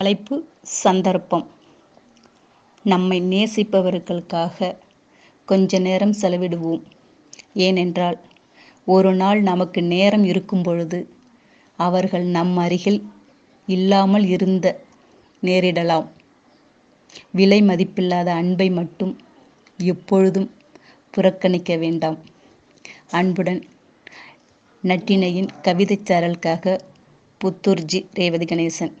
தலைப்பு சந்தர்ப்பம். நம்மை நேசிப்பவர்களுக்காக கொஞ்ச நேரம் செலவிடுவோம். ஏனென்றால் ஒரு நாள் நமக்கு நேரம் இருக்கும் பொழுது அவர்கள் நம் அருகில் இல்லாமல் இருந்த நேரிடலாம். விலை மதிப்பில்லாத அன்பை மட்டும் எப்பொழுதும் புறக்கணிக்க வேண்டாம். அன்புடன் நட்டினையின் கவிதைச் சாரலுக்காக புத்தூர்ஜி ரேவதி கணேசன்.